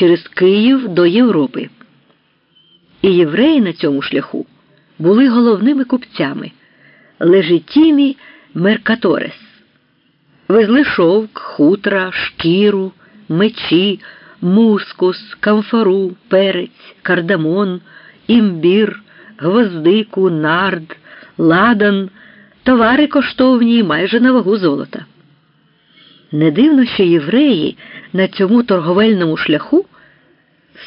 через Київ до Європи. І євреї на цьому шляху були головними купцями legitimi mercatores. Везли шовк, хутра, шкіру, мечі, мускус, камфору, перець, кардамон, імбір, гвоздику, нард, ладан, товари коштовні майже на вагу золота. Не дивно, що євреї на цьому торговельному шляху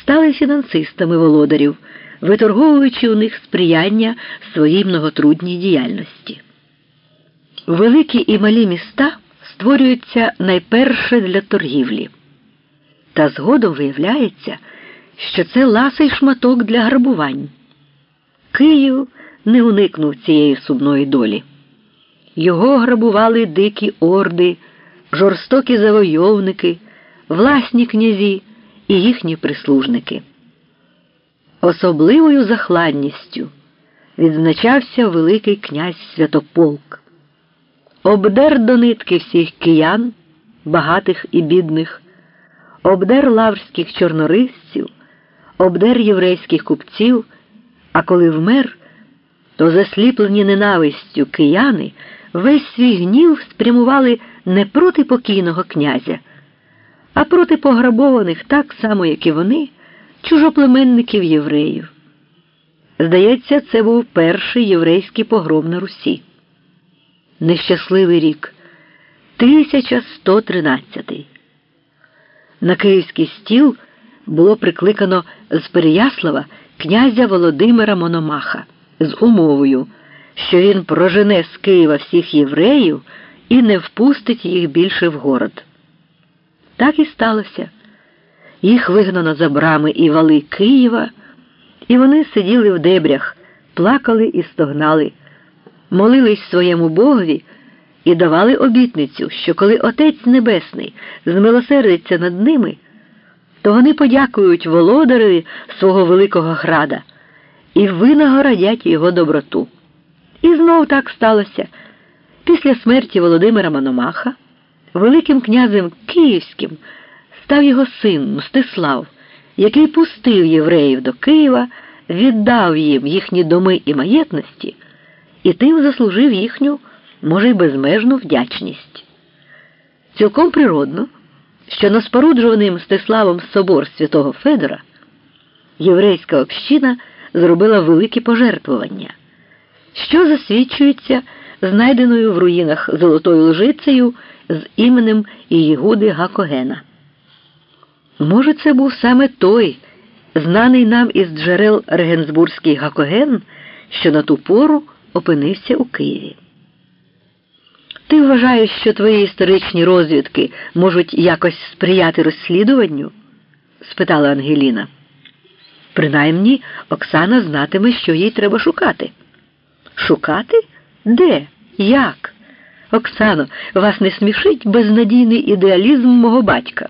стали фінансистами володарів, виторговуючи у них сприяння своїй многотрудній діяльності. Великі і малі міста створюються найперше для торгівлі. Та згодом виявляється, що це ласий шматок для грабувань. Київ не уникнув цієї сумної долі. Його грабували дикі орди, жорстокі завойовники, власні князі і їхні прислужники. Особливою захладністю відзначався Великий князь Святополк, обдер до нитки всіх киян, багатих і бідних, обдер лаврських чорнорисців, обдер єврейських купців, а коли вмер, то засліплені ненавистю кияни весь свій гнів спрямували не проти покійного князя, а проти пограбованих так само, як і вони, чужоплеменників євреїв. Здається, це був перший єврейський погром на Русі. Нещасливий рік 1113. На київський стіл було прикликано з Переяслава князя Володимира Мономаха з умовою, що він прожене з Києва всіх євреїв і не впустить їх більше в город. Так і сталося. Їх вигнано за брами і вали Києва, і вони сиділи в дебрях, плакали і стогнали, молились своєму Богові і давали обітницю, що коли Отець Небесний змилосердиться над ними, то вони подякують володареві свого великого града і винагородять його доброту. І знов так сталося. Після смерті Володимира Мономаха Великим князем Київським став його син Мстислав, який пустив євреїв до Києва, віддав їм їхні доми і маєтності, і тим заслужив їхню, може, й безмежну вдячність. Цілком природно, що на споруджуваний Мстиславом собор святого Федора єврейська община зробила великі пожертвування, що засвідчується знайденою в руїнах золотою лжицею з іменем Ієгуди Гакогена. Може, це був саме той, знаний нам із джерел Регенсбурзький Гакоген, що на ту пору опинився у Києві. Ти вважаєш, що твої історичні розвідки можуть якось сприяти розслідуванню? спитала Ангеліна. Принаймні, Оксана знатиме, що їй треба шукати. Шукати? Де? Як? Оксано, вас не смішить безнадійний ідеалізм мого батька.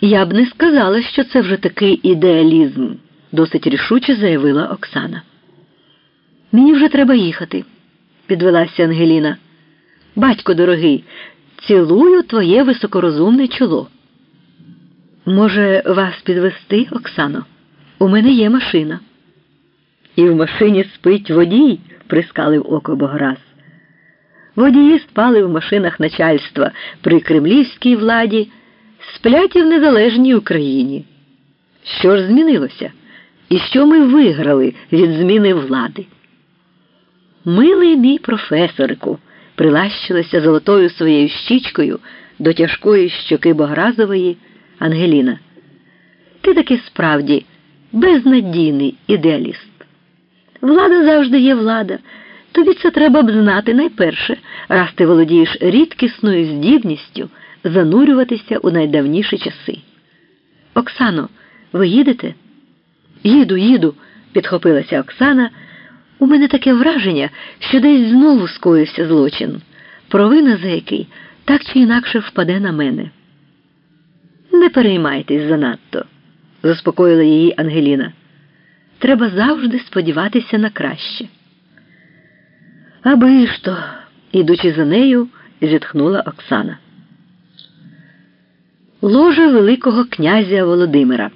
Я б не сказала, що це вже такий ідеалізм, досить рішуче заявила Оксана. Мені вже треба їхати, підвелася Ангеліна. Батько дорогий, цілую твоє високорозумне чоло. Може, вас підвести, Оксано? У мене є машина. І в машині спить водій, прискалив око Бограз. Водії спали в машинах начальства при кремлівській владі, сплять і в незалежній Україні. Що ж змінилося? І що ми виграли від зміни влади? Милий мій професорику, прилащилася золотою своєю щічкою до тяжкої щоки Богразової Ангеліна. Ти таки справді безнадійний ідеаліст. Влада завжди є влада. Тобі це треба б знати найперше, раз ти володієш рідкісною здібністю занурюватися у найдавніші часи. Оксано, ви їдете? Їду, їду, підхопилася Оксана. У мене таке враження, що десь знову скоївся злочин, провина за який так чи інакше впаде на мене. Не переймайтесь занадто, заспокоїла її Ангеліна. Треба завжди сподіватися на краще. Аби ж то, ідучи за нею, зітхнула Оксана. Ложа Великого князя Володимира